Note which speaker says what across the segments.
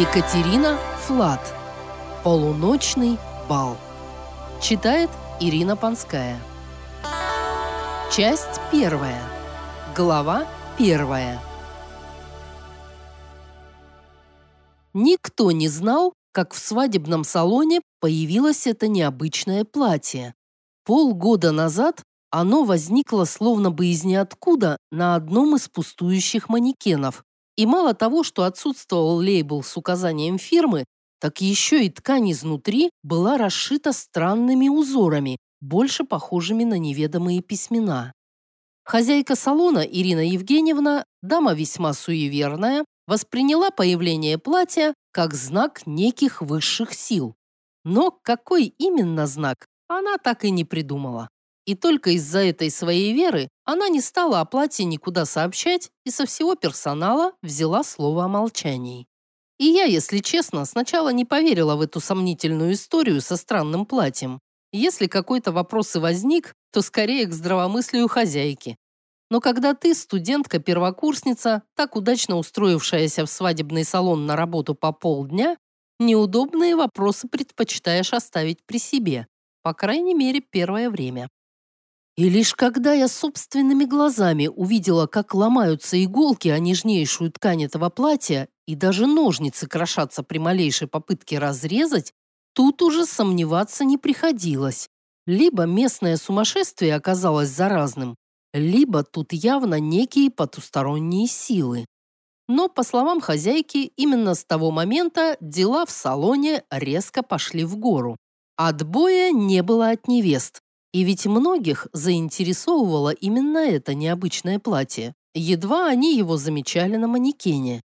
Speaker 1: Екатерина Флат. Полуночный бал. Читает Ирина Панская. Часть первая. Глава первая. Никто не знал, как в свадебном салоне появилось это необычное платье. Полгода назад оно возникло словно бы из ниоткуда на одном из пустующих манекенов, и мало того, что отсутствовал лейбл с указанием фирмы, так еще и ткань изнутри была расшита странными узорами, больше похожими на неведомые письмена. Хозяйка салона Ирина Евгеньевна, дама весьма суеверная, восприняла появление платья как знак неких высших сил. Но какой именно знак, она так и не придумала. И только из-за этой своей веры она не стала о платье никуда сообщать и со всего персонала взяла слово о молчании. И я, если честно, сначала не поверила в эту сомнительную историю со странным платьем. Если какой-то вопрос и возник, то скорее к здравомыслию хозяйки. Но когда ты, студентка-первокурсница, так удачно устроившаяся в свадебный салон на работу по полдня, неудобные вопросы предпочитаешь оставить при себе, по крайней мере, первое время. И лишь когда я собственными глазами увидела, как ломаются иголки о нежнейшую ткань этого платья и даже ножницы крошатся при малейшей попытке разрезать, тут уже сомневаться не приходилось. Либо местное сумасшествие оказалось заразным, либо тут явно некие потусторонние силы. Но, по словам хозяйки, именно с того момента дела в салоне резко пошли в гору. Отбоя не было от невест, и ведь многих заинтересовывало именно это необычное платье. Едва они его замечали на манекене.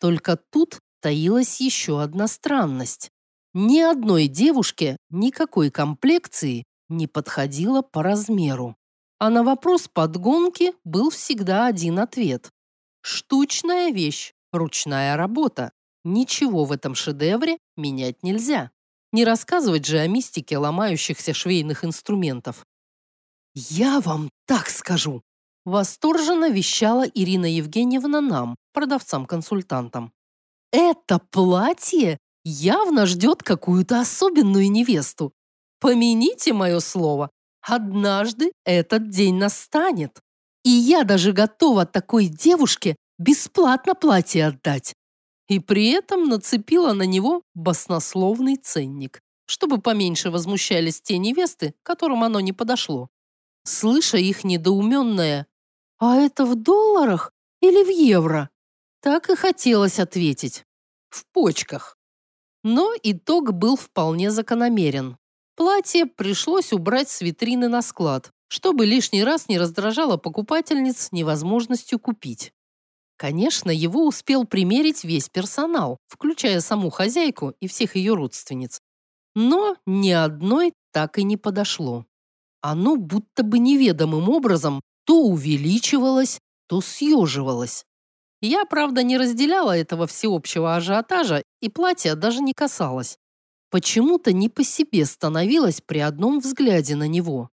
Speaker 1: Только тут таилась еще одна странность. Ни одной девушке никакой комплекции не подходило по размеру. А на вопрос подгонки был всегда один ответ. Штучная вещь, ручная работа. Ничего в этом шедевре менять нельзя. Не рассказывать же о мистике ломающихся швейных инструментов. «Я вам так скажу!» Восторженно вещала Ирина Евгеньевна нам, продавцам-консультантам. «Это платье явно ждет какую-то особенную невесту. Помяните мое слово, однажды этот день настанет. И я даже готова такой девушке бесплатно платье отдать и при этом нацепила на него баснословный ценник, чтобы поменьше возмущались те невесты, которым оно не подошло. Слыша их недоуменное «А это в долларах или в евро?» Так и хотелось ответить. В почках. Но итог был вполне закономерен. Платье пришлось убрать с витрины на склад, чтобы лишний раз не раздражало покупательниц невозможностью купить. Конечно, его успел примерить весь персонал, включая саму хозяйку и всех ее родственниц. Но ни одной так и не подошло. Оно будто бы неведомым образом то увеличивалось, то съеживалось. Я, правда, не разделяла этого всеобщего ажиотажа и платья даже не касалась. Почему-то не по себе становилось при одном взгляде на него.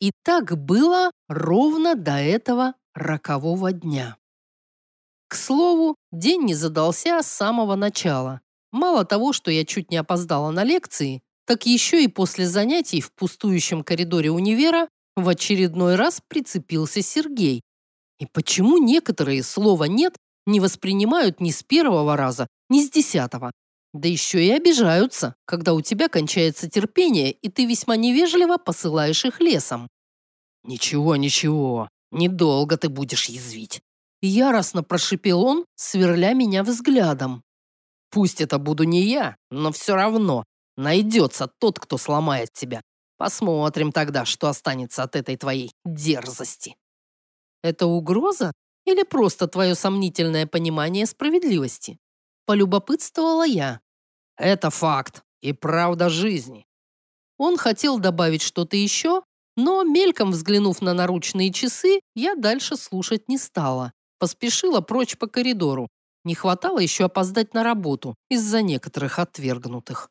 Speaker 1: И так было ровно до этого рокового дня. К слову, день не задался с самого начала. Мало того, что я чуть не опоздала на лекции, так еще и после занятий в пустующем коридоре универа в очередной раз прицепился Сергей. И почему некоторые слова «нет» не воспринимают ни с первого раза, ни с десятого? Да еще и обижаются, когда у тебя кончается терпение, и ты весьма невежливо посылаешь их лесом. «Ничего, ничего, недолго ты будешь язвить. Яростно прошипел он, сверля меня взглядом. Пусть это буду не я, но все равно найдется тот, кто сломает тебя. Посмотрим тогда, что останется от этой твоей дерзости. Это угроза или просто твое сомнительное понимание справедливости? Полюбопытствовала я. Это факт и правда жизни. Он хотел добавить что-то еще, но, мельком взглянув на наручные часы, я дальше слушать не стала. Поспешила прочь по коридору. Не хватало еще опоздать на работу из-за некоторых отвергнутых.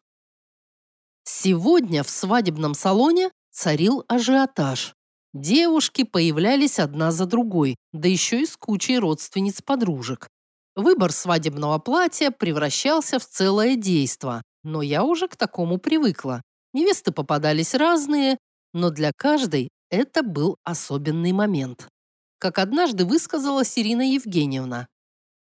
Speaker 1: Сегодня в свадебном салоне царил ажиотаж. Девушки появлялись одна за другой, да еще и с кучей родственниц-подружек. Выбор свадебного платья превращался в целое действо, но я уже к такому привыкла. Невесты попадались разные, но для каждой это был особенный момент. Как однажды высказала Ирина Евгеньевна,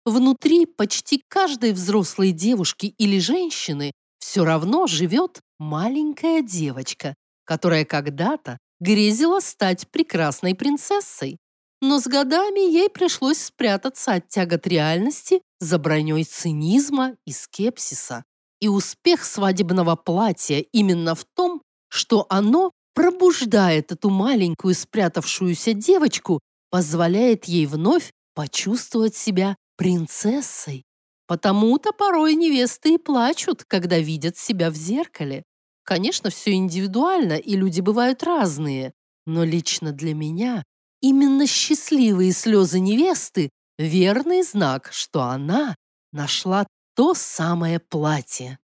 Speaker 1: внутри почти каждой взрослой девушки или женщины все равно живет маленькая девочка, которая когда-то грезила стать прекрасной принцессой. Но с годами ей пришлось спрятаться от тягот реальности за броней цинизма и скепсиса. И успех свадебного платья именно в том, что оно пробуждает эту маленькую спрятавшуюся девочку, позволяет ей вновь почувствовать себя принцессой. Потому-то порой невесты и плачут, когда видят себя в зеркале. Конечно, все индивидуально, и люди бывают разные. Но лично для меня Именно счастливые слезы невесты – верный знак, что она нашла то самое платье.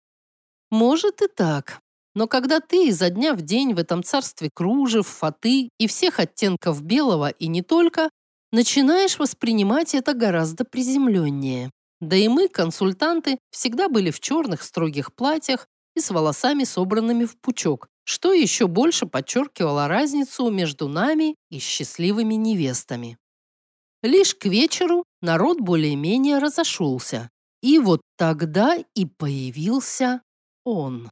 Speaker 1: Может и так, но когда ты изо дня в день в этом царстве кружев, фаты и всех оттенков белого и не только, начинаешь воспринимать это гораздо приземленнее. Да и мы, консультанты, всегда были в черных строгих платьях и с волосами собранными в пучок, что еще больше подчеркивало разницу между нами и счастливыми невестами. Лишь к вечеру народ более-менее разошелся. И вот тогда и появился он.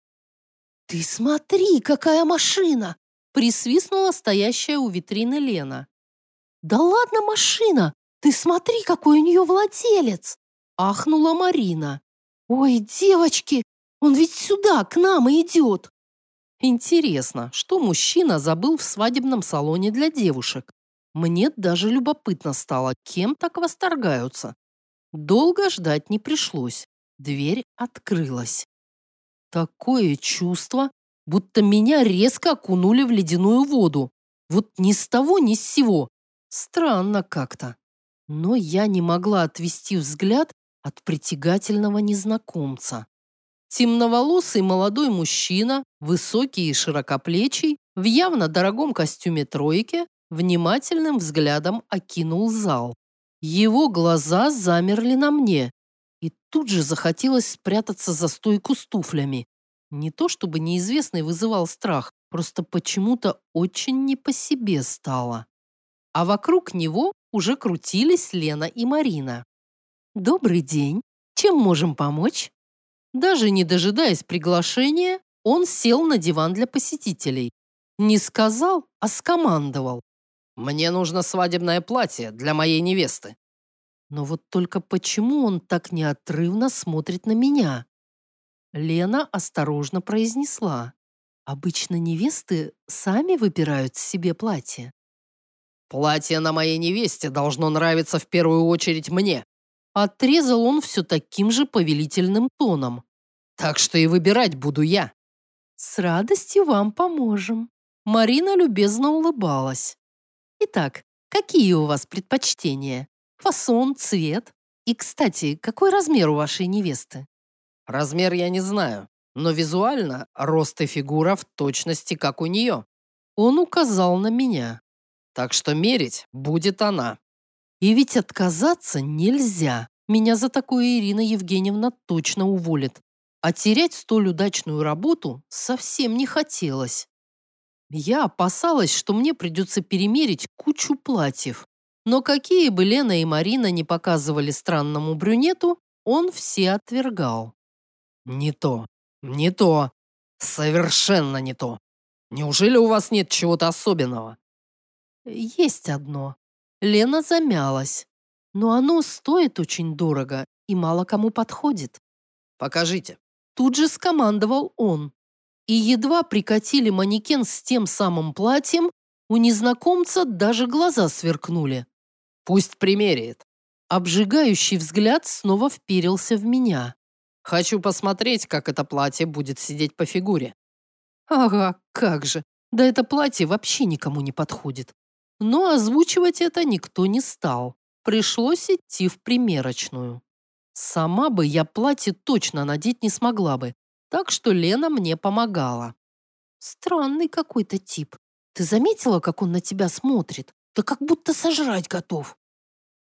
Speaker 1: «Ты смотри, какая машина!» присвистнула стоящая у витрины Лена. «Да ладно машина! Ты смотри, какой у нее владелец!» ахнула Марина. «Ой, девочки, он ведь сюда, к нам идет!» Интересно, что мужчина забыл в свадебном салоне для девушек? Мне даже любопытно стало, кем так восторгаются. Долго ждать не пришлось. Дверь открылась. Такое чувство, будто меня резко окунули в ледяную воду. Вот ни с того, ни с сего. Странно как-то. Но я не могла отвести взгляд от притягательного незнакомца. Темноволосый молодой мужчина, высокий и широкоплечий, в явно дорогом костюме тройки, внимательным взглядом окинул зал. Его глаза замерли на мне, и тут же захотелось спрятаться за стойку с туфлями. Не то чтобы неизвестный вызывал страх, просто почему-то очень не по себе стало. А вокруг него уже крутились Лена и Марина. «Добрый день. Чем можем помочь?» Даже не дожидаясь приглашения, он сел на диван для посетителей. Не сказал, а скомандовал. «Мне нужно свадебное платье для моей невесты». Но вот только почему он так неотрывно смотрит на меня? Лена осторожно произнесла. «Обычно невесты сами выбирают себе платье». «Платье на моей невесте должно нравиться в первую очередь мне», Отрезал он все таким же повелительным тоном. Так что и выбирать буду я. С радостью вам поможем. Марина любезно улыбалась. Итак, какие у вас предпочтения? Фасон, цвет? И, кстати, какой размер у вашей невесты? Размер я не знаю, но визуально рост и фигура в точности, как у нее. Он указал на меня. Так что мерить будет она. И ведь отказаться нельзя. Меня за такое Ирина Евгеньевна точно уволит. А терять столь удачную работу совсем не хотелось. Я опасалась, что мне придется перемерить кучу платьев. Но какие бы Лена и Марина не показывали странному брюнету, он все отвергал. «Не то, не то, совершенно не то. Неужели у вас нет чего-то особенного?» «Есть одно. Лена замялась. Но оно стоит очень дорого и мало кому подходит. Покажите. Тут же скомандовал он. И едва прикатили манекен с тем самым платьем, у незнакомца даже глаза сверкнули. Пусть примеряет. Обжигающий взгляд снова вперился в меня. Хочу посмотреть, как это платье будет сидеть по фигуре. Ага, как же. Да это платье вообще никому не подходит. Но озвучивать это никто не стал. Пришлось идти в примерочную. Сама бы я платье точно надеть не смогла бы, так что Лена мне помогала. Странный какой-то тип. Ты заметила, как он на тебя смотрит? Да как будто сожрать готов.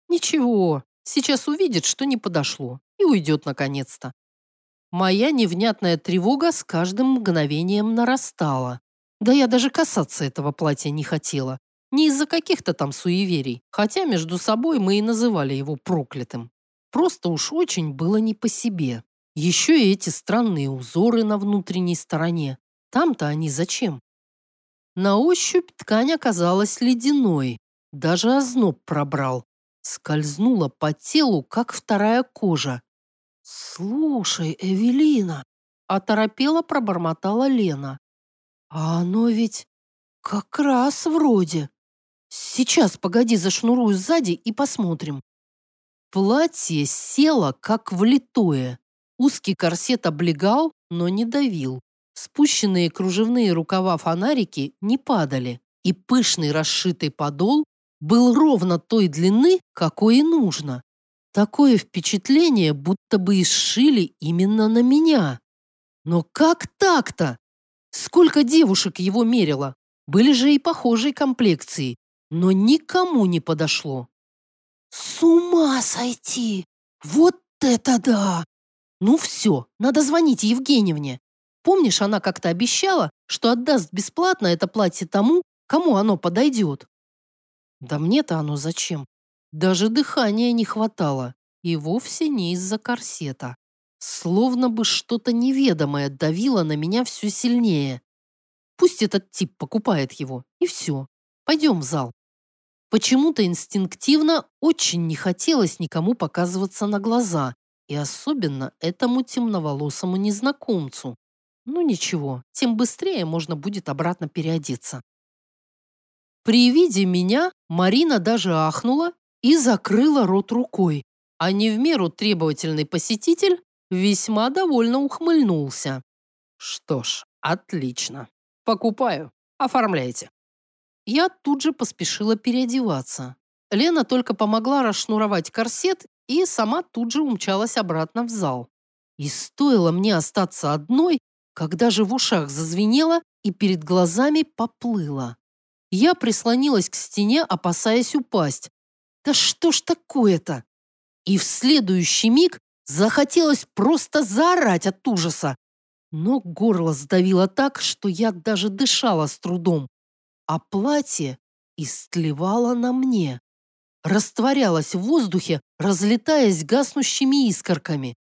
Speaker 1: Ничего, Сейчас увидит, что не подошло, и уйдет наконец-то. Моя невнятная тревога с каждым мгновением нарастала. Да я даже касаться этого платья не хотела. Не из-за каких-то там суеверий, хотя между собой мы и называли его проклятым. Просто уж очень было не по себе. Еще и эти странные узоры на внутренней стороне. Там-то они зачем? На ощупь ткань оказалась ледяной. Даже озноб пробрал. Скользнула по телу, как вторая кожа. «Слушай, Эвелина!» Оторопела пробормотала Лена. «А оно ведь как раз вроде. Сейчас, погоди, зашнурую сзади и посмотрим». Платье село, как влитое. Узкий корсет облегал, но не давил. Спущенные кружевные рукава фонарики не падали, и пышный расшитый подол был ровно той длины, какой и нужно. Такое впечатление, будто бы и сшили именно на меня. Но как так-то? Сколько девушек его мерило? Были же и похожей комплекции, но никому не подошло. С ума сойти! Вот это да! Ну все, надо звонить Евгеньевне. Помнишь, она как-то обещала, что отдаст бесплатно это платье тому, кому оно подойдет? Да мне-то оно зачем? Даже дыхания не хватало, и вовсе не из-за корсета. Словно бы что-то неведомое давило на меня все сильнее. Пусть этот тип покупает его, и все. Пойдем в зал. Почему-то инстинктивно очень не хотелось никому показываться на глаза, и особенно этому темноволосому незнакомцу. Ну ничего, тем быстрее можно будет обратно переодеться. При виде меня Марина даже ахнула и закрыла рот рукой, а не в меру требовательный посетитель весьма довольно ухмыльнулся. Что ж, отлично. Покупаю. Оформляйте. Я тут же поспешила переодеваться. Лена только помогла расшнуровать корсет и сама тут же умчалась обратно в зал. И стоило мне остаться одной, когда же в ушах зазвенело и перед глазами поплыло. Я прислонилась к стене, опасаясь упасть. Да что ж такое-то? И в следующий миг захотелось просто заорать от ужаса. Но горло сдавило так, что я даже дышала с трудом. А платье истлевало на мне растворялось в воздухе, разлетаясь гаснущими искорками.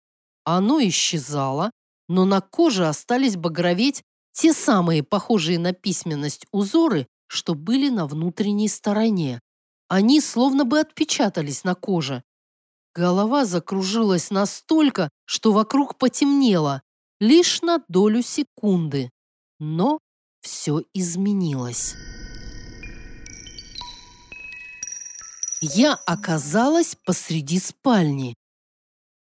Speaker 1: Оно исчезало, но на коже остались багроветь те самые похожие на письменность узоры, что были на внутренней стороне. Они словно бы отпечатались на коже. Голова закружилась настолько, что вокруг потемнело, лишь на долю секунды. Но все изменилось. я оказалась посреди спальни.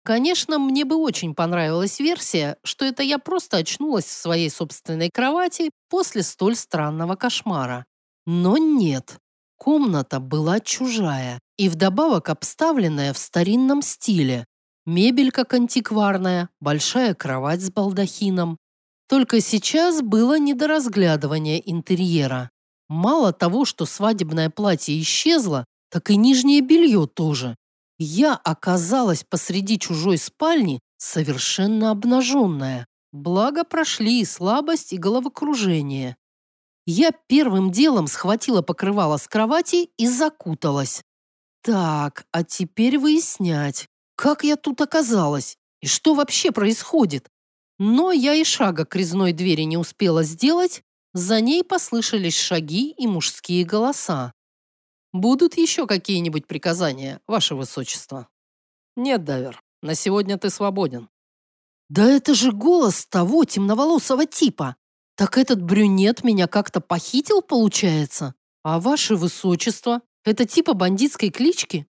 Speaker 1: Конечно, мне бы очень понравилась версия, что это я просто очнулась в своей собственной кровати после столь странного кошмара. Но нет. Комната была чужая и вдобавок обставленная в старинном стиле. Мебель как антикварная, большая кровать с балдахином. Только сейчас было не до разглядывания интерьера. Мало того, что свадебное платье исчезло, так и нижнее белье тоже. Я оказалась посреди чужой спальни, совершенно обнаженная. Благо прошли и слабость, и головокружение. Я первым делом схватила покрывало с кровати и закуталась. Так, а теперь выяснять, как я тут оказалась и что вообще происходит. Но я и шага к резной двери не успела сделать, за ней послышались шаги и мужские голоса. Будут еще какие-нибудь приказания, ваше высочество? Нет, Давер, на сегодня ты свободен. Да это же голос того темноволосого типа. Так этот брюнет меня как-то похитил, получается? А ваше высочество, это типа бандитской клички?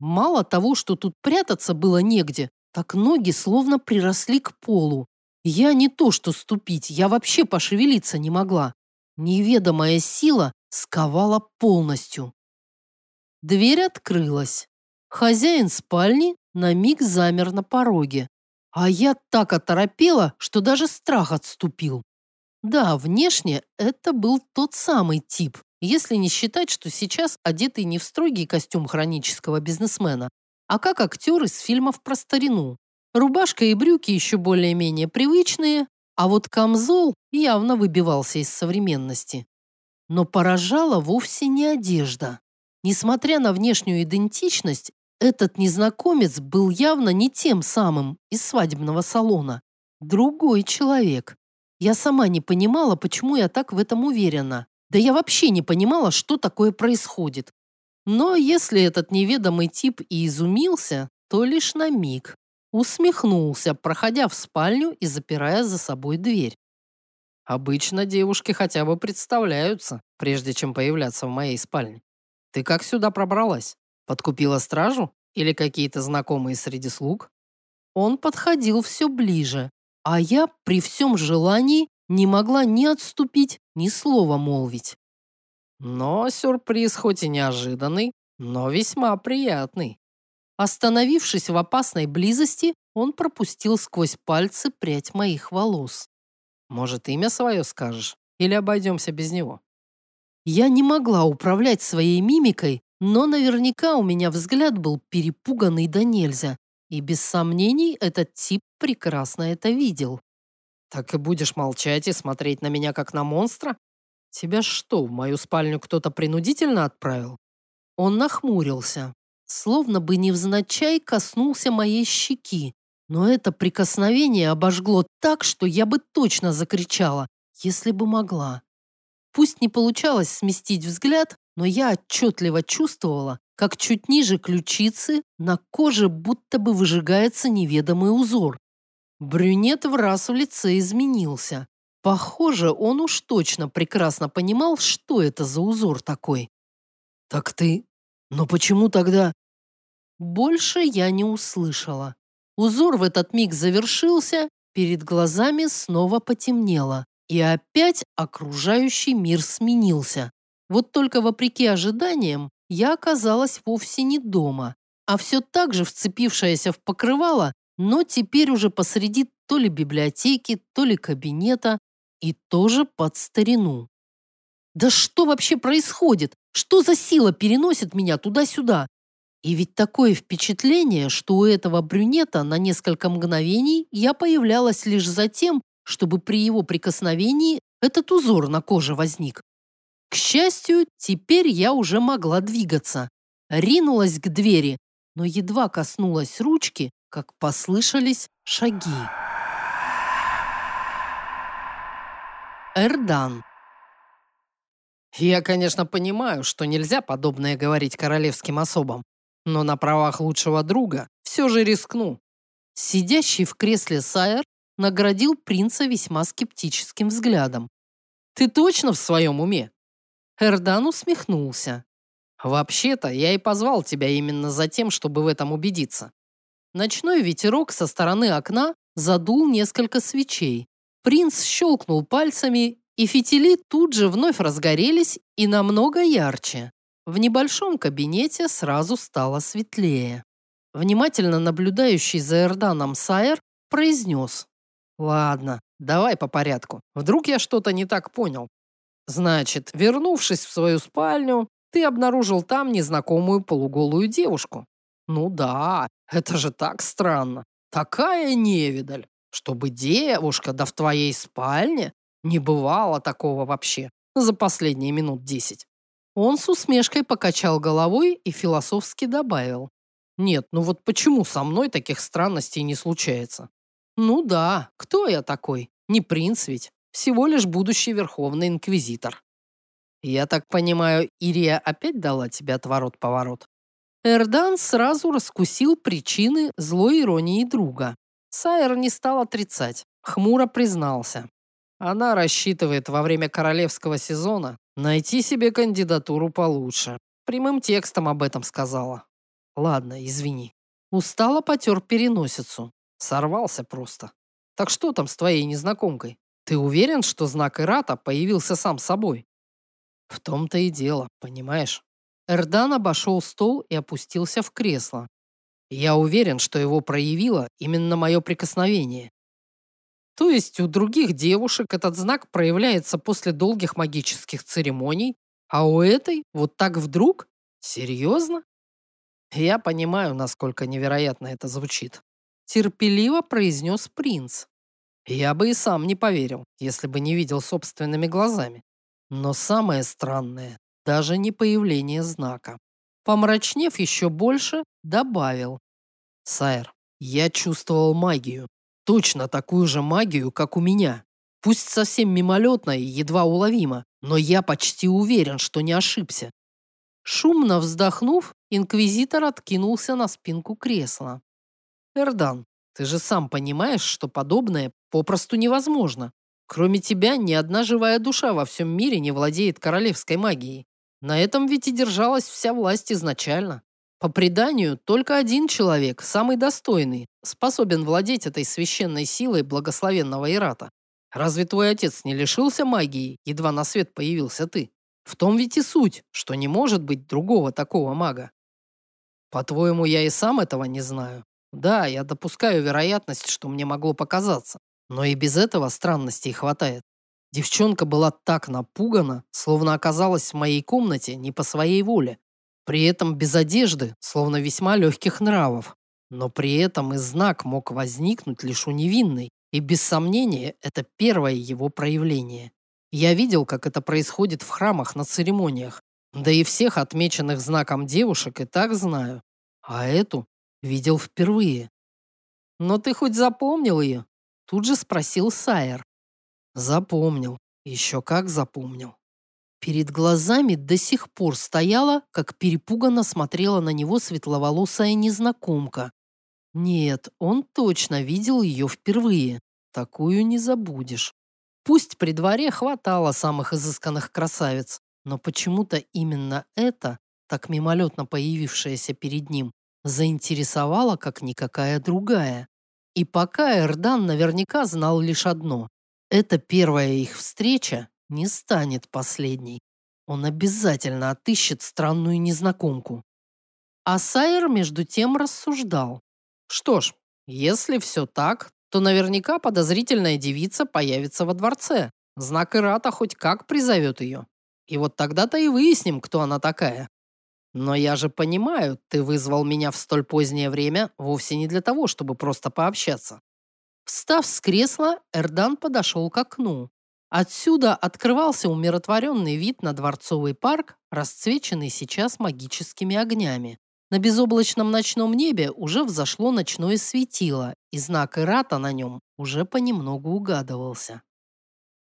Speaker 1: Мало того, что тут прятаться было негде, так ноги словно приросли к полу. Я не то что ступить, я вообще пошевелиться не могла. Неведомая сила сковала полностью. Дверь открылась. Хозяин спальни на миг замер на пороге. А я так оторопела, что даже страх отступил. Да, внешне это был тот самый тип, если не считать, что сейчас одетый не в строгий костюм хронического бизнесмена, а как актер из фильмов про старину. Рубашка и брюки еще более-менее привычные, а вот камзол явно выбивался из современности. Но поражала вовсе не одежда. Несмотря на внешнюю идентичность, этот незнакомец был явно не тем самым из свадебного салона. Другой человек. Я сама не понимала, почему я так в этом уверена. Да я вообще не понимала, что такое происходит. Но если этот неведомый тип и изумился, то лишь на миг. Усмехнулся, проходя в спальню и запирая за собой дверь. Обычно девушки хотя бы представляются, прежде чем появляться в моей спальне. Ты как сюда пробралась? Подкупила стражу или какие-то знакомые среди слуг? Он подходил все ближе, а я при всем желании не могла ни отступить, ни слова молвить. Но сюрприз хоть и неожиданный, но весьма приятный. Остановившись в опасной близости, он пропустил сквозь пальцы прядь моих волос. Может, имя свое скажешь? Или обойдемся без него? Я не могла управлять своей мимикой, но наверняка у меня взгляд был перепуганный до нельзя. И без сомнений этот тип прекрасно это видел. Так и будешь молчать и смотреть на меня как на монстра? Тебя что, в мою спальню кто-то принудительно отправил? Он нахмурился, словно бы невзначай коснулся моей щеки, но это прикосновение обожгло так, что я бы точно закричала, если бы могла. Пусть не получалось сместить взгляд, но я отчетливо чувствовала, как чуть ниже ключицы на коже будто бы выжигается неведомый узор. Брюнет в раз в лице изменился. Похоже, он уж точно прекрасно понимал, что это за узор такой. «Так ты... Но почему тогда...» Больше я не услышала. Узор в этот миг завершился, перед глазами снова потемнело, и опять окружающий мир сменился. Вот только вопреки ожиданиям, я оказалась вовсе не дома, а все так же вцепившаяся в покрывало, но теперь уже посреди то ли библиотеки, то ли кабинета, и тоже под старину. Да что вообще происходит? Что за сила переносит меня туда-сюда? И ведь такое впечатление, что у этого брюнета на несколько мгновений я появлялась лишь за тем, чтобы при его прикосновении этот узор на коже возник. К счастью, теперь я уже могла двигаться. Ринулась к двери, но едва коснулась ручки, как послышались шаги. Эрдан. Я, конечно, понимаю, что нельзя подобное говорить королевским особам, но на правах лучшего друга все же рискну. Сидящий в кресле Сайер наградил принца весьма скептическим взглядом. «Ты точно в своем уме?» Эрдан усмехнулся. «Вообще-то я и позвал тебя именно за тем, чтобы в этом убедиться». Ночной ветерок со стороны окна задул несколько свечей. Принц щелкнул пальцами, и фитили тут же вновь разгорелись и намного ярче. В небольшом кабинете сразу стало светлее. Внимательно наблюдающий за Эрданом Сайер произнес. «Ладно, давай по порядку. Вдруг я что-то не так понял. Значит, вернувшись в свою спальню, ты обнаружил там незнакомую полуголую девушку. Ну да, это же так странно. Такая невидаль. Чтобы девушка, да в твоей спальне, не бывало такого вообще за последние минут десять. Он с усмешкой покачал головой и философски добавил. Нет, ну вот почему со мной таких странностей не случается? Ну да, кто я такой? Не принц ведь всего лишь будущий верховный инквизитор. Я так понимаю, Ирия опять дала тебе отворот-поворот? Эрдан сразу раскусил причины злой иронии друга. Сайер не стал отрицать, хмуро признался. Она рассчитывает во время королевского сезона найти себе кандидатуру получше. Прямым текстом об этом сказала. Ладно, извини. Устало потер переносицу. Сорвался просто. Так что там с твоей незнакомкой? Ты уверен, что знак Ирата появился сам собой? В том-то и дело, понимаешь? Эрдан обошел стол и опустился в кресло. Я уверен, что его проявило именно мое прикосновение. То есть у других девушек этот знак проявляется после долгих магических церемоний, а у этой вот так вдруг? Серьезно?
Speaker 2: Я понимаю, насколько невероятно это звучит. Терпеливо произнес принц. Я бы и сам не поверил, если бы не видел собственными глазами. Но самое странное – даже не появление знака. Помрачнев еще больше, добавил. Сайр, я чувствовал магию. Точно такую же магию, как у меня. Пусть совсем мимолетно и едва уловимо, но я почти уверен, что не ошибся. Шумно вздохнув, инквизитор откинулся на спинку кресла. «Эрдан, ты же сам понимаешь, что подобное попросту невозможно. Кроме тебя, ни одна живая душа во всем мире не владеет королевской магией. На этом ведь и держалась вся власть изначально. По преданию, только один человек, самый достойный, способен владеть этой священной силой благословенного Ирата. Разве твой отец не лишился магии, едва на свет появился ты? В том ведь и суть, что не может быть другого такого мага. По-твоему, я и сам этого не знаю? Да, я допускаю вероятность, что мне могло показаться. Но и без этого странностей хватает. Девчонка была так напугана, словно оказалась в моей комнате не по своей воле. При этом без одежды, словно весьма легких нравов. Но при этом и знак мог возникнуть лишь у невинной. И без сомнения, это первое его проявление. Я видел, как это происходит в храмах на церемониях. Да и всех отмеченных знаком девушек и так знаю. А эту видел впервые. «Но ты хоть запомнил ее?» Тут же спросил Сайер. Запомнил. Еще как запомнил. Перед глазами до сих пор стояла, как перепуганно смотрела на него светловолосая незнакомка. Нет, он точно видел ее впервые. Такую не забудешь. Пусть при дворе хватало самых изысканных красавиц, но почему-то именно это, так мимолетно появившаяся перед ним, заинтересовала, как никакая другая. И пока Эрдан наверняка знал лишь одно. Эта первая их встреча не станет последней. Он обязательно отыщет странную незнакомку. А Сайер между тем рассуждал. Что ж, если все так, то наверняка подозрительная девица появится во дворце. Знак Ирата хоть как призовет ее. И вот тогда-то и выясним, кто она такая. Но я же понимаю, ты вызвал меня в столь позднее время вовсе не для того, чтобы просто пообщаться. Встав с кресла, Эрдан подошел к окну. Отсюда открывался умиротворенный вид на дворцовый парк, расцвеченный сейчас магическими огнями. На безоблачном ночном небе уже взошло ночное светило, и знак Ирата на нем уже понемногу угадывался.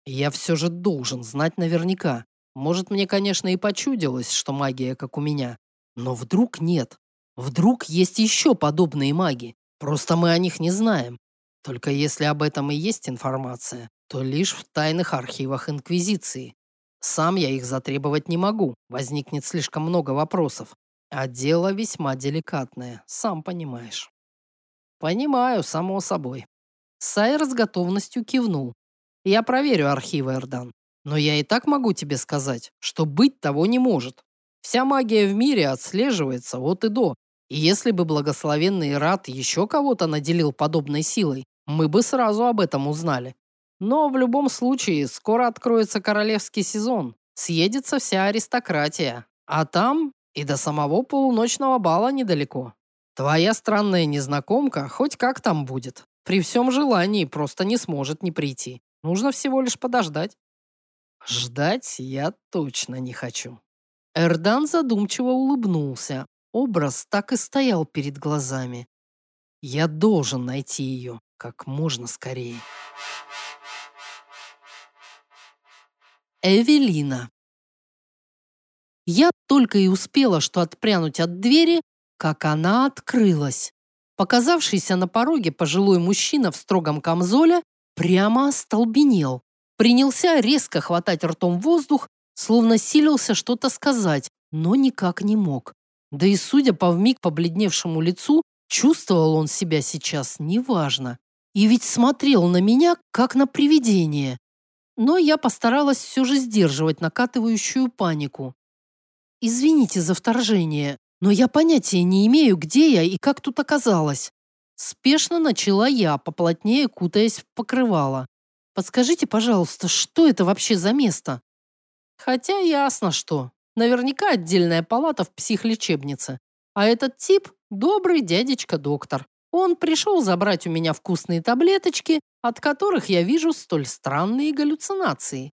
Speaker 2: Я все же должен знать наверняка. Может, мне, конечно, и почудилось, что магия как у меня. Но вдруг нет. Вдруг есть еще подобные маги. Просто мы о них не знаем. Только если об этом и есть информация, то лишь в тайных архивах Инквизиции. Сам я их затребовать не могу, возникнет слишком много вопросов. А дело весьма деликатное, сам понимаешь. Понимаю, само собой. Сайер с готовностью кивнул. Я проверю архивы, Эрдан. Но я и так могу тебе сказать, что быть того не может. Вся магия в мире отслеживается от и до. И если бы благословенный Рад еще кого-то наделил подобной силой, мы бы сразу об этом узнали. Но в любом случае, скоро откроется королевский сезон. Съедется вся аристократия. А там и до самого полуночного бала недалеко. Твоя странная незнакомка хоть как там будет. При всем желании просто не сможет не прийти. Нужно всего лишь подождать. Ждать я точно не хочу. Эрдан задумчиво улыбнулся. Образ так и стоял перед глазами. Я должен найти ее как можно скорее. Эвелина. Я только и успела что отпрянуть от двери, как она открылась. Показавшийся на пороге пожилой мужчина в строгом камзоле прямо остолбенел. Принялся резко хватать ртом воздух словно силился что-то сказать, но никак не мог. Да и судя по вмиг побледневшему лицу, чувствовал он себя сейчас неважно. И ведь смотрел на меня, как на привидение. Но я постаралась все же сдерживать накатывающую панику. «Извините за вторжение, но я понятия не имею, где я и как тут оказалась». Спешно начала я, поплотнее кутаясь в покрывало. «Подскажите, пожалуйста, что это вообще за место?» Хотя ясно что. Наверняка отдельная палата в психлечебнице.
Speaker 1: А этот тип – добрый дядечка-доктор. Он пришел забрать у меня вкусные таблеточки, от которых я вижу столь странные галлюцинации.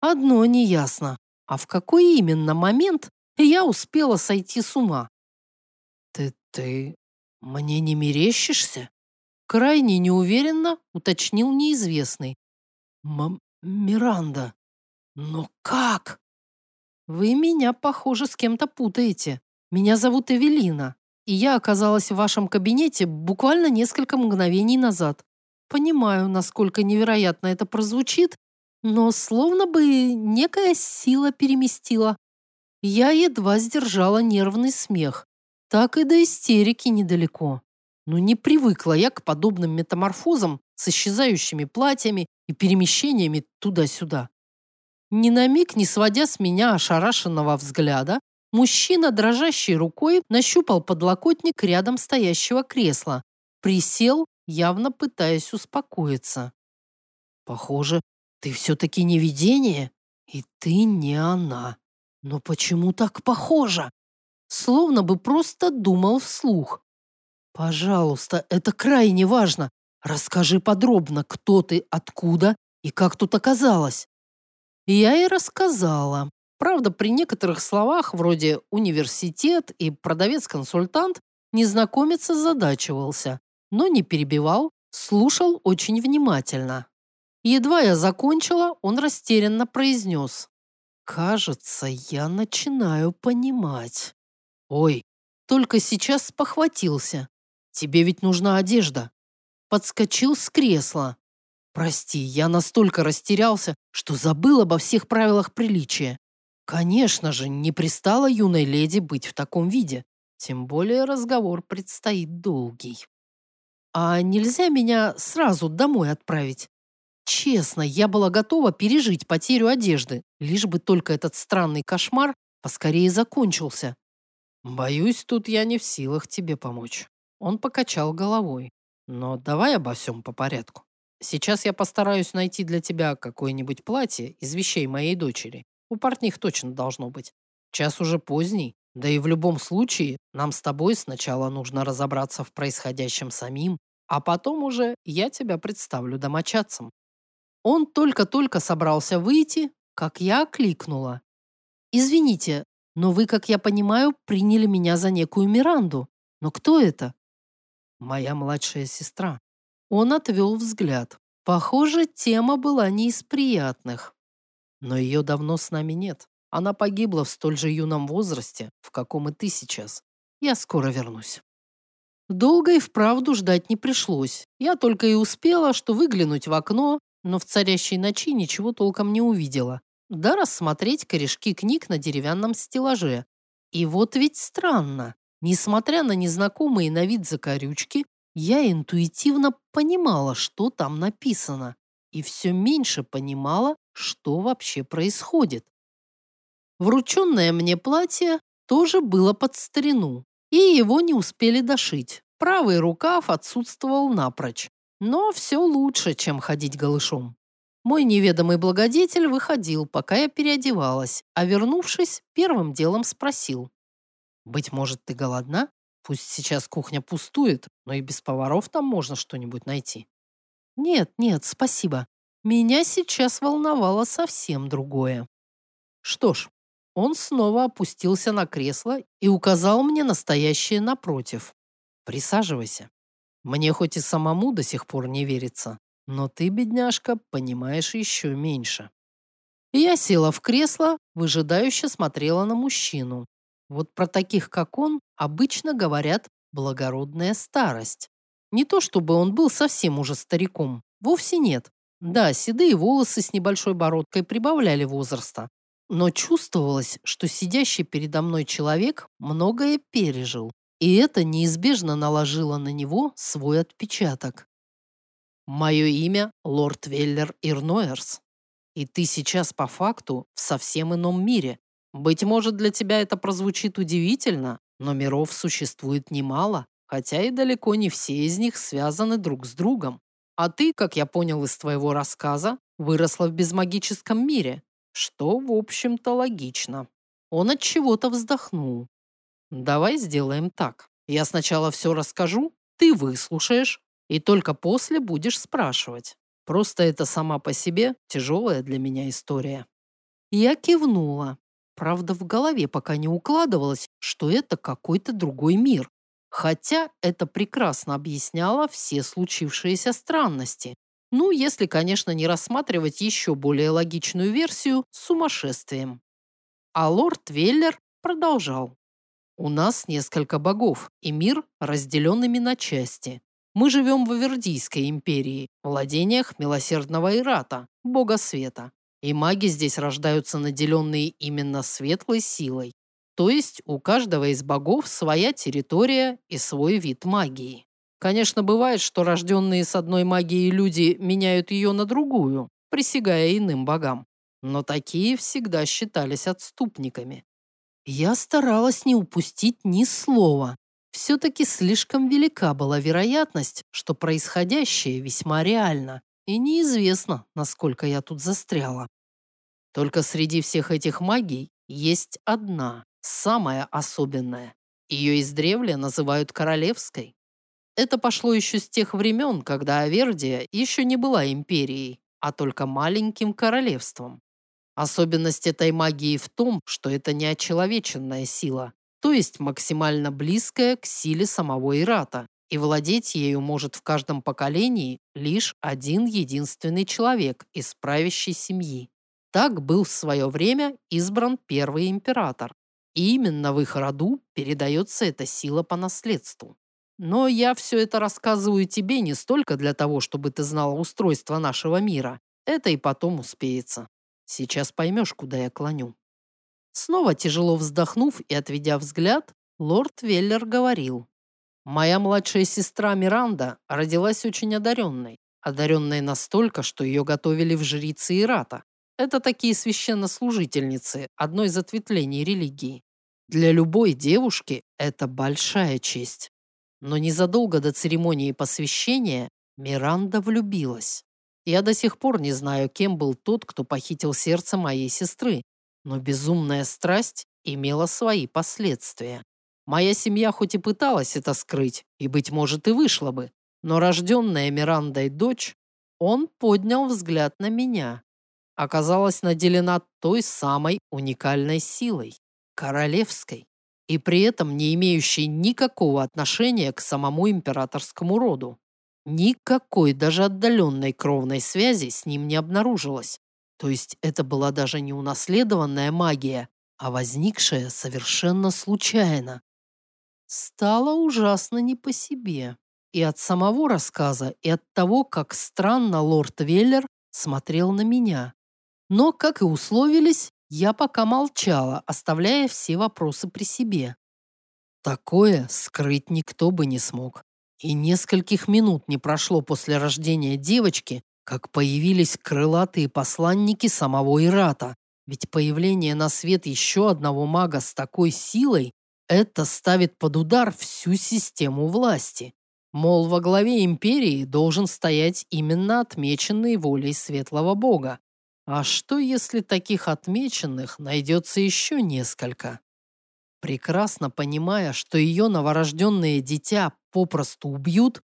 Speaker 1: Одно неясно. А в какой именно момент я успела сойти с ума?
Speaker 2: Ты... ты... мне не мерещишься?
Speaker 1: Крайне неуверенно уточнил неизвестный.
Speaker 2: М Миранда. Но как?
Speaker 1: Вы меня, похоже, с кем-то путаете. Меня зовут Эвелина, и я оказалась в вашем кабинете буквально несколько мгновений назад. Понимаю, насколько невероятно это прозвучит, но словно бы некая сила переместила. Я едва сдержала нервный смех. Так и до истерики недалеко. Но не привыкла я к подобным метаморфозам с исчезающими платьями и перемещениями туда-сюда. Ни на миг не сводя с меня ошарашенного взгляда, мужчина дрожащей рукой нащупал подлокотник рядом стоящего кресла, присел, явно пытаясь успокоиться.
Speaker 2: «Похоже, ты все-таки не видение, и ты не она. Но почему так похожа?»
Speaker 1: Словно бы просто думал вслух.
Speaker 2: «Пожалуйста, это крайне важно. Расскажи подробно, кто ты, откуда и как тут оказалась».
Speaker 1: Я и рассказала. Правда, при некоторых словах, вроде «университет» и «продавец-консультант», незнакомец озадачивался, но не перебивал, слушал очень внимательно. Едва я закончила, он растерянно произнес.
Speaker 2: «Кажется, я начинаю понимать».
Speaker 1: «Ой, только сейчас похватился. Тебе ведь нужна одежда». Подскочил с кресла. Прости, я настолько растерялся, что забыл обо всех правилах приличия. Конечно же, не пристало юной леди быть в таком виде. Тем более разговор предстоит долгий. А нельзя меня сразу домой отправить? Честно, я была готова пережить потерю одежды, лишь бы только этот странный кошмар поскорее закончился. Боюсь, тут я не в силах тебе помочь. Он покачал головой. Но давай обо всем по порядку. Сейчас я постараюсь найти для тебя какое-нибудь платье из вещей моей дочери. У портних точно должно быть. Час уже поздний. Да и в любом случае, нам с тобой сначала нужно разобраться в происходящем самим, а потом уже я тебя представлю домочадцам. Он только-только собрался выйти, как я окликнула. «Извините, но вы, как я понимаю, приняли меня за некую Миранду. Но кто это?» «Моя младшая сестра», он отвел взгляд. Похоже, тема была не из приятных. Но ее давно с нами нет. Она погибла в столь же юном возрасте, в каком и ты сейчас. Я скоро вернусь. Долго и вправду ждать не пришлось. Я только и успела, что выглянуть в окно, но в царящей ночи ничего толком не увидела. Да рассмотреть корешки книг на деревянном стеллаже. И вот ведь странно. Несмотря на незнакомые на вид закорючки, я интуитивно понимала, что там написано, и все меньше понимала, что вообще происходит. Врученное мне платье тоже было под старину, и его не успели дошить. Правый рукав отсутствовал напрочь. Но все лучше, чем ходить голышом. Мой неведомый благодетель выходил, пока я переодевалась, а вернувшись, первым делом спросил. «Быть может, ты голодна?» Пусть сейчас кухня пустует, но и без поваров там можно что-нибудь найти. Нет, нет, спасибо. Меня сейчас волновало совсем другое. Что ж, он снова опустился на кресло и указал мне настоящее напротив. Присаживайся. Мне хоть и самому до сих пор не верится, но ты, бедняжка, понимаешь еще меньше. Я села в кресло, выжидающе смотрела на мужчину, вот про таких, как он, обычно говорят благородная старость. Не то чтобы он был совсем уже стариком, вовсе нет. Да, седые волосы с небольшой бородкой прибавляли возраста. Но чувствовалось, что сидящий передо мной человек многое пережил, и это неизбежно наложило на него свой отпечаток. Мое имя лорд Веллер Ирноерс, и ты сейчас по факту в совсем ином мире, быть может, для тебя это прозвучит удивительно, но миров существует немало, хотя и далеко не все из них связаны друг с другом. А ты, как я понял из твоего рассказа, выросла в безмагическом мире, что, в общем-то, логично. Он от чего-то вздохнул.
Speaker 2: давай сделаем так. Я сначала все расскажу, ты выслушаешь, и только после будешь спрашивать. Просто это сама по себе тяжелая для меня история. Я кивнула. Правда, в голове пока не укладывалось, что это какой-то другой мир. Хотя это прекрасно объясняло все случившиеся странности. Ну, если, конечно, не рассматривать еще более логичную версию с сумасшествием. А лорд Веллер продолжал. У нас несколько богов, и мир разделенными на части. Мы живем в Авердийской империи, владениях милосердного Ирата, бога света. И маги здесь рождаются наделенные именно светлой силой. То есть у каждого из богов своя территория и свой вид магии. Конечно, бывает, что рожденные с одной магией люди меняют ее на другую, присягая иным богам. Но такие всегда считались отступниками. Я старалась не упустить ни слова. Все-таки слишком велика была вероятность, что происходящее весьма реально, и неизвестно, насколько я тут застряла. Только среди всех этих магий есть одна, самая особенная. Ее издревле называют королевской. Это пошло еще с тех времен, когда Авердия еще не была империей, а только маленьким королевством. Особенность этой магии в том, что это не очеловеченная сила, то есть максимально близкая к силе самого Ирата, и владеть ею может в каждом поколении лишь один единственный человек из правящей семьи. Так был в свое время избран первый император. И именно в их роду передается эта сила по наследству. Но я все это рассказываю тебе не столько для того, чтобы ты знала устройство нашего мира. Это и потом успеется. Сейчас поймешь, куда я клоню. Снова тяжело вздохнув и отведя взгляд, лорд Веллер говорил. «Моя младшая сестра Миранда родилась очень одаренной. Одаренной настолько, что ее готовили в жрицы Ирата. Это такие священнослужительницы, одно из ответвлений религии. Для любой девушки это большая честь. Но незадолго до церемонии посвящения Миранда влюбилась. Я до сих пор не знаю, кем был тот, кто похитил сердце моей сестры, но безумная страсть имела свои последствия. Моя семья хоть и пыталась это скрыть, и, быть может, и вышла бы, но рожденная Мирандой дочь, он поднял взгляд на меня оказалась наделена той самой уникальной силой, королевской, и при этом не имеющей никакого отношения к самому императорскому роду. Никакой даже отдаленной кровной связи с ним не обнаружилось. То есть это была даже не унаследованная магия, а возникшая совершенно случайно. Стало ужасно не по себе. И от самого рассказа, и от того, как странно лорд Веллер смотрел на меня. Но, как и условились, я пока молчала, оставляя все вопросы при себе. Такое скрыть никто бы не смог. И нескольких минут не прошло после рождения девочки, как появились крылатые посланники самого Ирата. Ведь появление на свет еще одного мага с такой силой это ставит под удар всю систему власти. Мол, во главе империи должен стоять именно отмеченный волей светлого бога. А что, если таких отмеченных найдется еще несколько? Прекрасно понимая, что ее новорожденное дитя попросту убьют,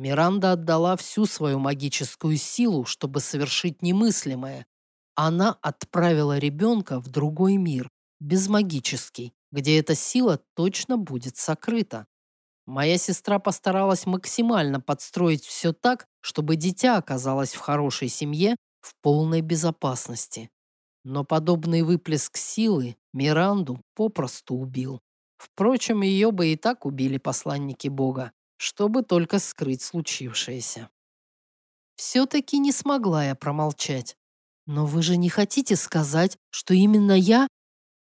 Speaker 2: Миранда отдала всю свою магическую силу, чтобы совершить немыслимое. Она отправила ребенка в другой мир, безмагический, где эта сила точно будет сокрыта. Моя сестра постаралась максимально подстроить все так, чтобы дитя оказалось в хорошей семье в полной безопасности. Но подобный выплеск силы Миранду попросту убил. Впрочем, ее бы и так убили посланники Бога, чтобы только скрыть случившееся. Все-таки не смогла я промолчать. Но вы же не хотите сказать, что именно я...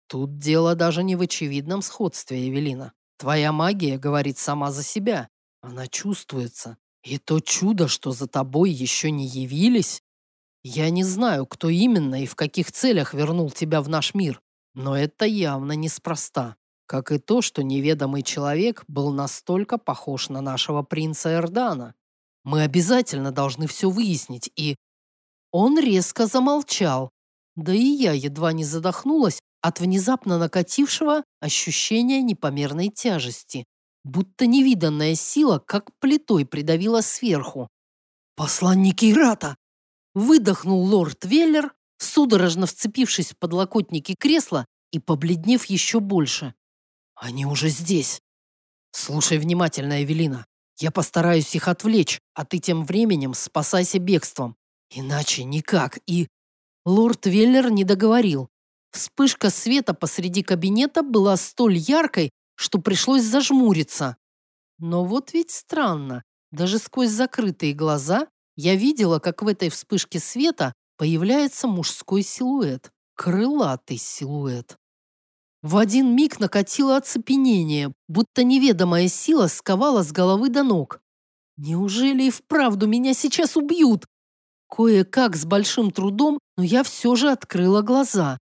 Speaker 2: Тут дело даже не в очевидном сходстве, Эвелина. Твоя магия говорит сама за себя. Она чувствуется. И то чудо, что за тобой еще не явились, я не знаю, кто именно и в каких целях вернул тебя в наш мир, но это явно неспроста. Как и то, что неведомый человек был настолько похож на нашего принца Эрдана. Мы обязательно должны все выяснить и... Он резко замолчал. Да и я едва не задохнулась
Speaker 1: от внезапно накатившего ощущения непомерной тяжести, будто невиданная сила как плитой придавила сверху. «Посланники Ирата!» Выдохнул лорд Веллер, судорожно вцепившись в подлокотники кресла и побледнев еще больше. «Они уже здесь!» «Слушай внимательно, Эвелина. Я постараюсь их отвлечь, а ты тем временем спасайся бегством. Иначе никак, и...» Лорд Веллер не договорил. Вспышка света посреди кабинета была столь яркой, что пришлось зажмуриться. Но вот ведь странно. Даже сквозь закрытые глаза я видела, как в этой вспышке света появляется мужской силуэт. Крылатый силуэт. В один миг накатило оцепенение, будто неведомая сила сковала с головы до ног. Неужели и вправду меня сейчас убьют? Кое-как с большим трудом, но я все же открыла глаза.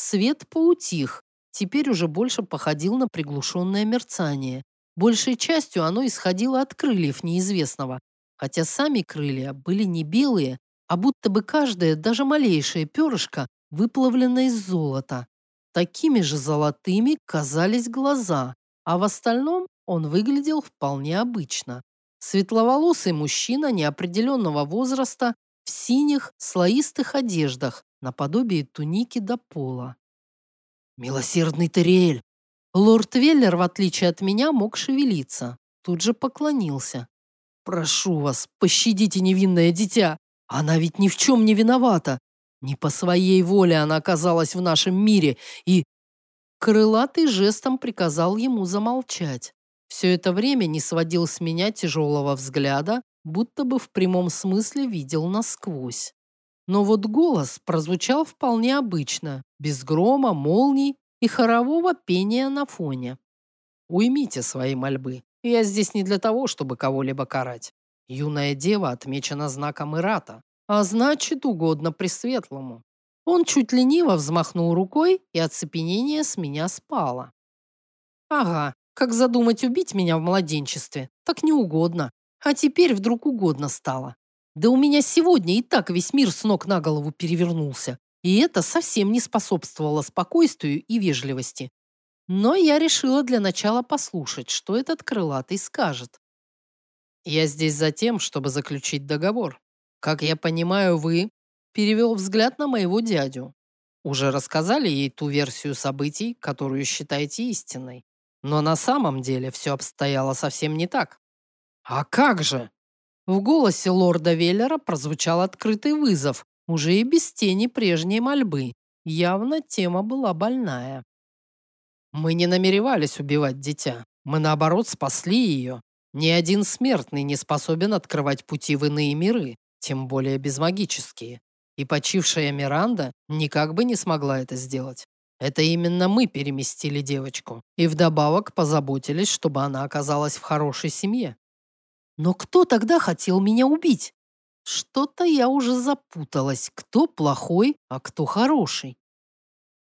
Speaker 1: Свет поутих, теперь уже больше походил на приглушенное мерцание. Большей частью оно исходило от крыльев неизвестного, хотя сами крылья были не белые, а будто бы каждое, даже малейшее перышко, выплавлено из золота. Такими же золотыми казались глаза, а в остальном он выглядел вполне обычно. Светловолосый мужчина неопределенного возраста в синих слоистых одеждах, наподобие туники до пола. «Милосердный Терриэль!» Лорд Веллер, в отличие от меня, мог шевелиться. Тут же поклонился. «Прошу вас, пощадите невинное дитя. Она ведь ни в чем не виновата. Не по своей воле она оказалась в нашем мире, и... Крылатый жестом приказал ему замолчать. Все это время не сводил с меня тяжелого взгляда, будто бы в прямом смысле видел насквозь. Но вот голос прозвучал вполне обычно, без грома, молний и хорового пения на фоне. «Уймите свои мольбы. Я здесь не для того, чтобы кого-либо карать. Юная дева отмечена знаком Ирата, а значит, угодно Пресветлому. Он чуть лениво взмахнул рукой, и оцепенение с меня спало. Ага, как задумать убить меня в младенчестве, так не угодно. А теперь вдруг угодно стало. Да у меня сегодня и так весь мир с ног на голову перевернулся. И это совсем не способствовало спокойствию и вежливости. Но я решила для начала послушать, что этот крылатый скажет. Я здесь за тем, чтобы заключить договор. Как я понимаю, вы перевел взгляд на моего дядю. Уже рассказали ей ту версию событий, которую считаете истинной. Но на самом деле все обстояло совсем не так. А как же? В голосе лорда Веллера прозвучал открытый вызов, уже и без тени прежней мольбы. Явно тема была больная. Мы не намеревались убивать дитя. Мы, наоборот, спасли ее. Ни один смертный не способен открывать пути в иные миры тем более безмагические. И почившая Миранда никак бы не смогла это сделать. Это именно мы переместили девочку. И вдобавок позаботились, чтобы она оказалась в хорошей семье. Но кто тогда хотел меня убить? Что-то я уже запуталась, кто плохой, а кто хороший.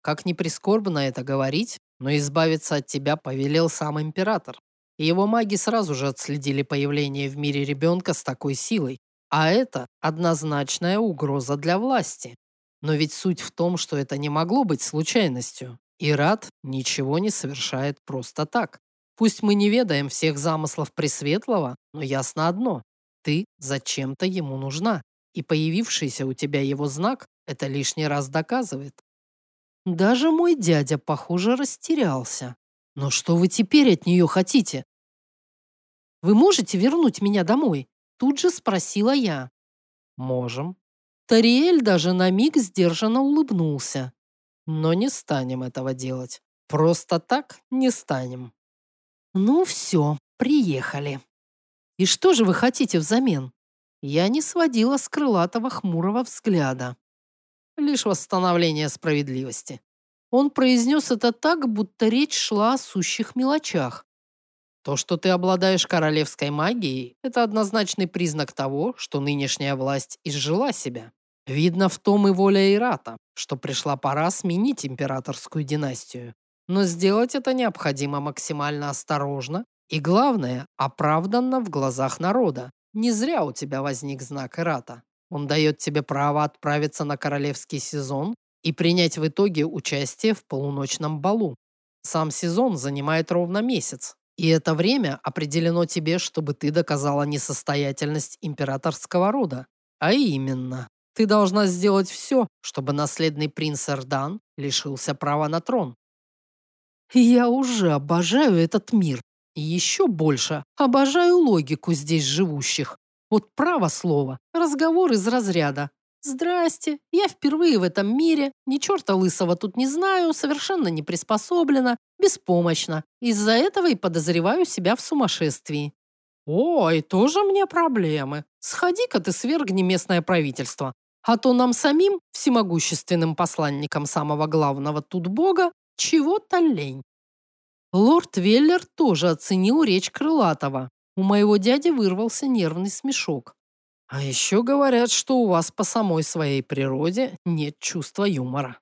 Speaker 1: Как ни прискорбно это говорить, но избавиться от тебя повелел сам император. И его маги сразу же отследили появление в мире ребенка с такой силой, а это однозначная угроза для власти. Но ведь суть в том, что это не могло быть случайностью. И Рад ничего не совершает просто так. Пусть мы не ведаем всех замыслов Пресветлого, но ясно одно. Ты зачем-то ему нужна. И появившийся у тебя его знак это лишний раз доказывает. Даже мой дядя, похоже, растерялся. Но что вы теперь от нее хотите? Вы можете вернуть меня домой? Тут же спросила я. Можем. Тариэль даже на миг сдержанно улыбнулся. Но не станем этого делать. Просто так не станем. Ну все, приехали. И что же вы хотите взамен? Я не сводила с крылатого хмурого взгляда. Лишь восстановление справедливости. Он произнес это так, будто речь шла о сущих мелочах. То, что ты обладаешь королевской магией, это однозначный признак того, что нынешняя власть изжила себя. Видно в том и воля Ирата, что пришла пора сменить императорскую династию. Но сделать это необходимо максимально осторожно и, главное, оправданно в глазах народа. Не зря у тебя возник знак Ирата. Он дает тебе право отправиться на королевский сезон
Speaker 2: и принять в итоге участие в полуночном балу. Сам сезон занимает ровно месяц, и это время определено тебе, чтобы ты доказала несостоятельность императорского рода. А именно, ты должна сделать все, чтобы наследный принц Эрдан лишился права на трон. Я уже обожаю этот мир. И еще больше обожаю логику здесь живущих. Вот право слово, разговор из разряда. Здрасте, я впервые в этом мире, ни черта лысого тут не знаю, совершенно не приспособлена, беспомощна. Из-за этого и подозреваю себя в сумасшествии. Ой, тоже мне проблемы. Сходи-ка ты свергни местное правительство. А то нам самим, всемогущественным посланникам самого главного тут бога, чего-то лень. Лорд Веллер тоже оценил речь Крылатова. У моего дяди вырвался нервный смешок. А еще говорят, что у вас по самой своей природе нет чувства юмора.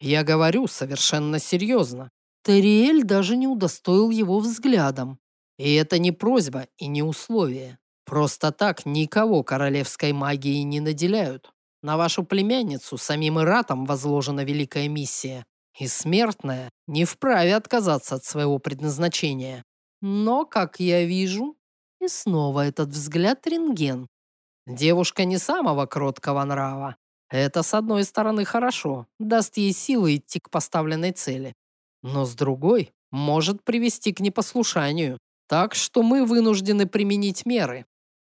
Speaker 2: Я говорю совершенно серьезно. Терриэль даже не удостоил его взглядом. И это не просьба и не условие. Просто так никого королевской магией не наделяют. На вашу племянницу самим Иратом возложена великая миссия. И смертная не вправе отказаться от своего предназначения. Но, как я вижу, и снова этот взгляд рентген. Девушка не самого кроткого нрава. Это, с одной стороны, хорошо, даст ей силы идти к поставленной цели. Но с другой, может привести к непослушанию. Так что мы вынуждены применить меры.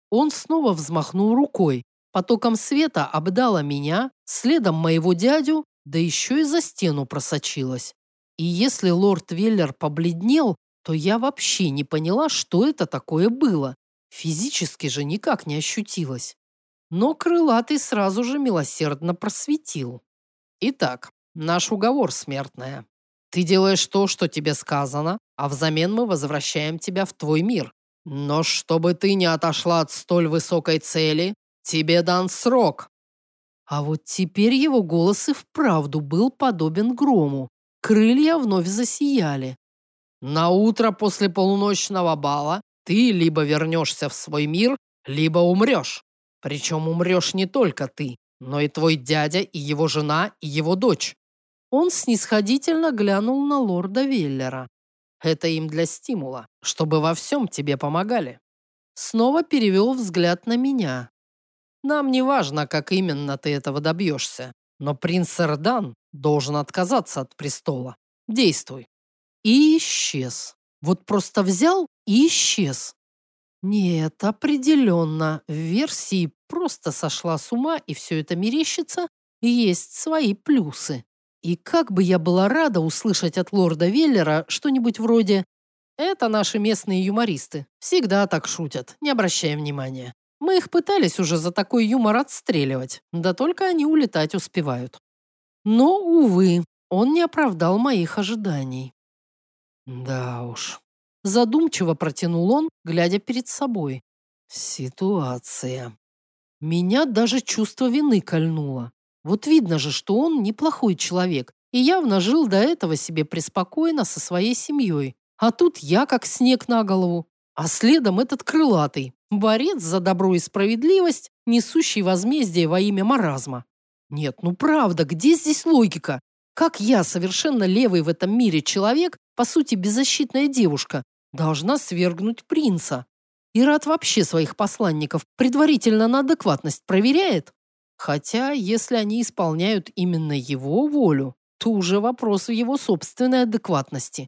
Speaker 2: Он снова взмахнул рукой. Потоком света обдала меня, следом моего дядю, да еще и за стену просочилась. И если лорд Веллер побледнел, то я вообще не поняла, что это такое было. Физически же никак не ощутилось. Но крылатый сразу же милосердно просветил. Итак, наш уговор, смертная. Ты делаешь то, что тебе сказано, а взамен мы возвращаем тебя в твой мир. Но чтобы ты не отошла от столь высокой цели, тебе дан срок. А вот теперь его голос и вправду был подобен грому. Крылья вновь засияли. На утро после полуночного бала ты либо вернешься в свой мир, либо умрешь. Причем умрешь не только ты, но и твой дядя, и его жена, и его дочь. Он снисходительно глянул на лорда Веллера. Это им для стимула, чтобы во всем тебе помогали. Снова перевел взгляд на меня. Нам не важно, как именно ты этого добьешься, но принц Эрдан должен отказаться от престола. Действуй. И исчез. Вот просто взял и исчез. Нет, определенно, в версии просто сошла с ума и все это мерещится, есть свои плюсы. И как бы я была рада услышать от лорда Веллера что-нибудь вроде «Это наши местные юмористы. Всегда так шутят, не обращай внимания. Мы их пытались уже за такой юмор отстреливать, да только они улетать успевают». Но, увы, он не оправдал моих ожиданий. Да уж. Задумчиво протянул он, глядя перед собой. Ситуация. Меня даже чувство вины кольнуло. Вот видно же, что он неплохой человек и явно жил до этого себе преспокойно со своей семьей. А тут я как снег на голову. А следом этот крылатый, борец за добро и справедливость, несущий возмездие во имя маразма. Нет, ну правда, где здесь логика? Как я, совершенно левый в этом мире человек, по сути беззащитная девушка, должна свергнуть принца? Ират вообще своих посланников предварительно на адекватность проверяет? Хотя, если они исполняют именно его волю, то уже вопрос в его собственной адекватности.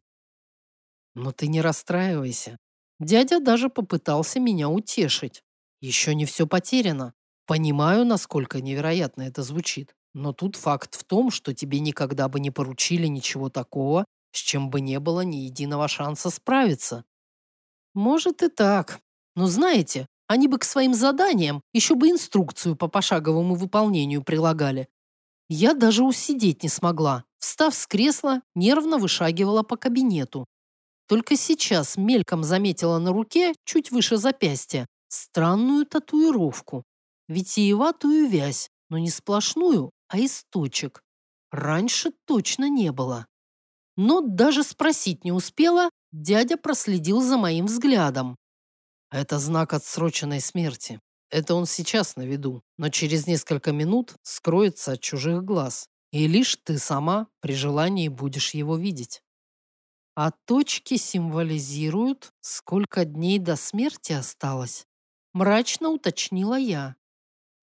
Speaker 2: Но ты не расстраивайся. Дядя даже попытался меня утешить. Еще не все потеряно. Понимаю, насколько невероятно это звучит. Но тут факт в том, что тебе никогда бы не поручили ничего такого, с чем бы не было ни единого шанса справиться. Может и так. Но знаете, они бы к своим заданиям еще бы инструкцию по пошаговому выполнению прилагали. Я даже усидеть не смогла. Встав с кресла, нервно вышагивала по кабинету. Только сейчас мельком заметила на руке, чуть выше запястья, странную татуировку. Витиеватую вязь, но не сплошную, а источек. Раньше точно не было. Но даже спросить не успела, дядя проследил за моим взглядом. Это знак отсроченной смерти. Это он сейчас на виду, но через несколько минут скроется от чужих глаз. И лишь ты сама при желании будешь его видеть. А точки символизируют, сколько дней до смерти осталось. Мрачно уточнила я.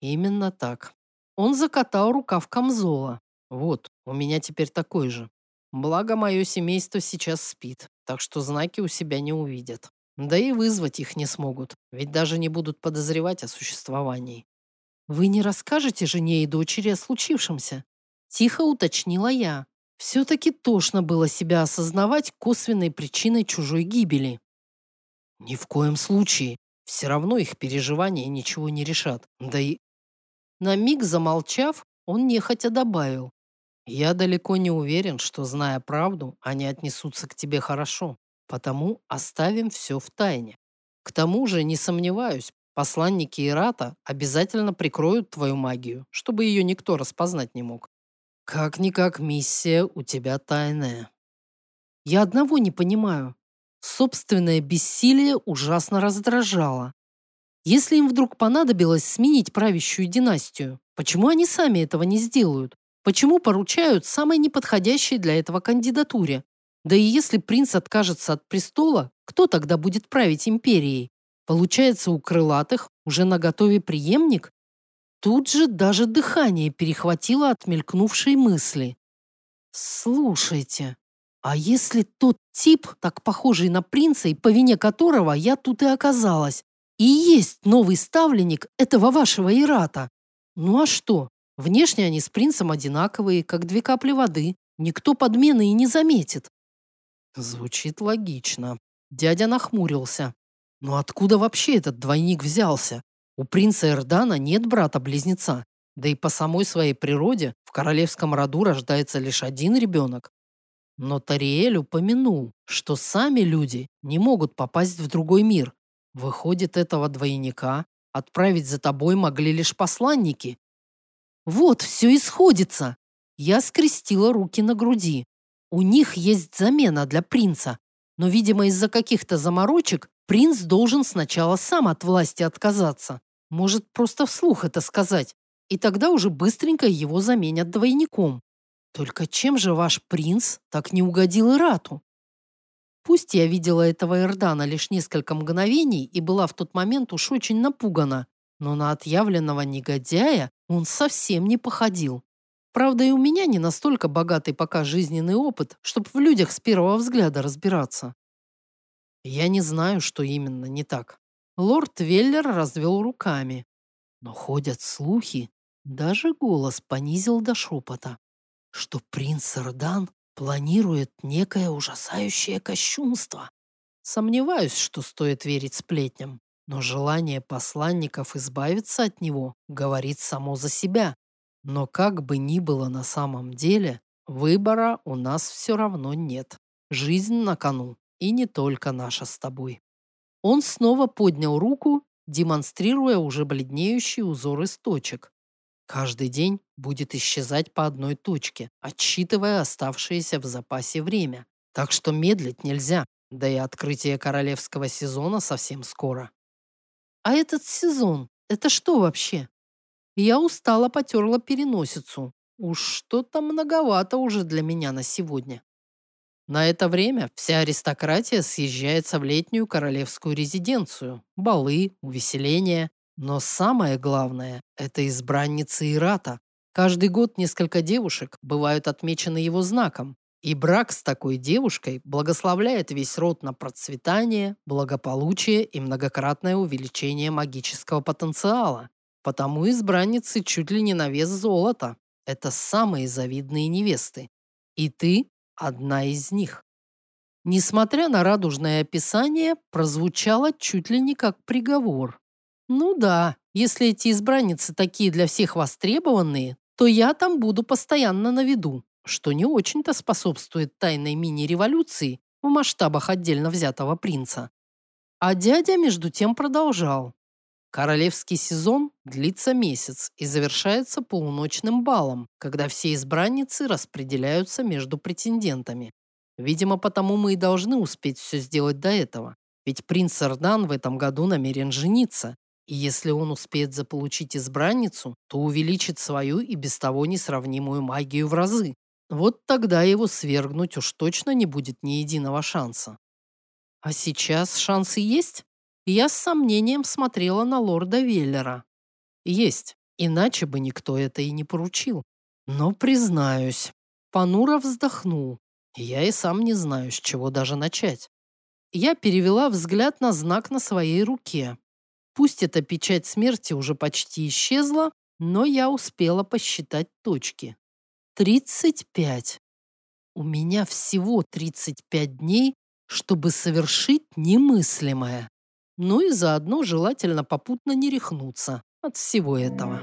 Speaker 2: Именно так. Он закатал рукав камзола. Вот, у меня теперь такой же. Благо, мое семейство сейчас спит, так что знаки у себя не увидят. Да и вызвать их не смогут, ведь даже не будут подозревать о существовании. Вы не расскажете жене и дочери о случившемся? Тихо уточнила я. Все-таки тошно было себя осознавать косвенной причиной чужой гибели. Ни в коем случае. Все равно их переживания ничего не решат. Да и... На миг замолчав, он нехотя добавил. Я далеко не уверен, что, зная правду, они отнесутся к тебе хорошо. Потому оставим все в тайне. К тому же, не сомневаюсь, посланники Ирата обязательно прикроют твою магию, чтобы ее никто распознать не мог. Как-никак миссия у тебя тайная. Я одного не понимаю. Собственное бессилие ужасно раздражало. Если им вдруг понадобилось сменить правящую династию, почему они сами этого не сделают? Почему поручают самой неподходящей для этого кандидатуре? Да и если принц откажется от престола, кто тогда будет править империей? Получается, у крылатых уже наготове преемник? Тут же даже дыхание перехватило от мелькнувшей мысли. Слушайте, а если тот тип, так похожий на принца, и по вине которого я тут и оказалась, и есть новый ставленник этого вашего Ирата? Ну а что? Внешне они с принцем одинаковые, как две капли воды. Никто подмены и не заметит. Звучит логично. Дядя нахмурился. Но откуда вообще этот двойник взялся? У принца Эрдана нет брата-близнеца. Да и по самой своей природе в королевском роду рождается лишь один ребенок. Но Тариэль упомянул, что сами люди не могут попасть в другой мир. Выходит, этого двойника отправить за тобой могли лишь посланники, вот, все исходится. Я скрестила руки на груди. У них есть замена для принца. Но, видимо, из-за каких-то заморочек принц должен сначала сам от власти отказаться. Может, просто вслух это сказать. И тогда уже быстренько его заменят двойником. Только чем же ваш принц так не угодил Ирату? Пусть я видела этого Эрдана лишь несколько мгновений и была в тот момент уж очень напугана, но на отъявленного негодяя он совсем не походил. Правда, и у меня не настолько богатый пока жизненный опыт, чтобы в людях с первого взгляда разбираться. Я не знаю, что именно не так. Лорд Веллер развел руками. Но ходят слухи, даже голос понизил до шепота, что принц Эрдан планирует некое ужасающее кощунство. Сомневаюсь, что стоит верить сплетням. Но желание посланников избавиться от него говорит само за себя. Но как бы ни было на самом деле, выбора у нас все равно нет. Жизнь на кону, и не только наша с тобой. Он снова поднял руку, демонстрируя уже бледнеющий узор из точек. Каждый день будет исчезать по одной точке, отсчитывая оставшееся в запасе время. Так что медлить нельзя, да и открытие королевского сезона совсем скоро. А этот сезон, это что вообще? Я устало потерла переносицу. Уж что-то многовато уже для меня на сегодня. На это время вся аристократия съезжается в летнюю королевскую резиденцию. Балы, увеселения. Но самое главное – это избранницы Ирата. Каждый год несколько девушек бывают отмечены его знаком, и брак с такой девушкой благословляет весь род на процветание, благополучие и многократное увеличение магического потенциала. Потому избранницы чуть ли не на вес золота. Это самые завидные невесты. И ты одна из них. Несмотря на радужное описание, прозвучало чуть ли не как приговор. Ну да, если эти избранницы такие для всех востребованные, то я там буду постоянно на виду что не очень-то способствует тайной мини-революции в масштабах отдельно взятого принца. А дядя между тем продолжал. Королевский сезон длится месяц и завершается полуночным балом, когда все избранницы распределяются между претендентами. Видимо, потому мы и должны успеть все сделать до этого. Ведь принц Эрдан в этом году намерен жениться. И если он успеет заполучить избранницу, то увеличит свою и без того несравнимую магию в разы. Вот тогда его свергнуть уж точно не будет ни единого шанса. А сейчас шансы есть? Я с сомнением смотрела на лорда Веллера. Есть, иначе бы никто это и не поручил. Но, признаюсь, Панура вздохнул. Я и сам не знаю, с чего даже начать. Я перевела взгляд на знак на своей руке. Пусть эта печать смерти уже почти исчезла, но я успела посчитать точки. Тридцать пять. У меня всего тридцать пять дней, чтобы совершить немыслимое. Ну и заодно желательно попутно не рехнуться от всего этого.